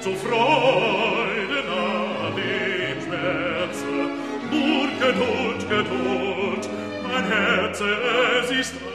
zu Freuden an dem Schmerze, nur Geduld, Geduld, mein Herz, es ist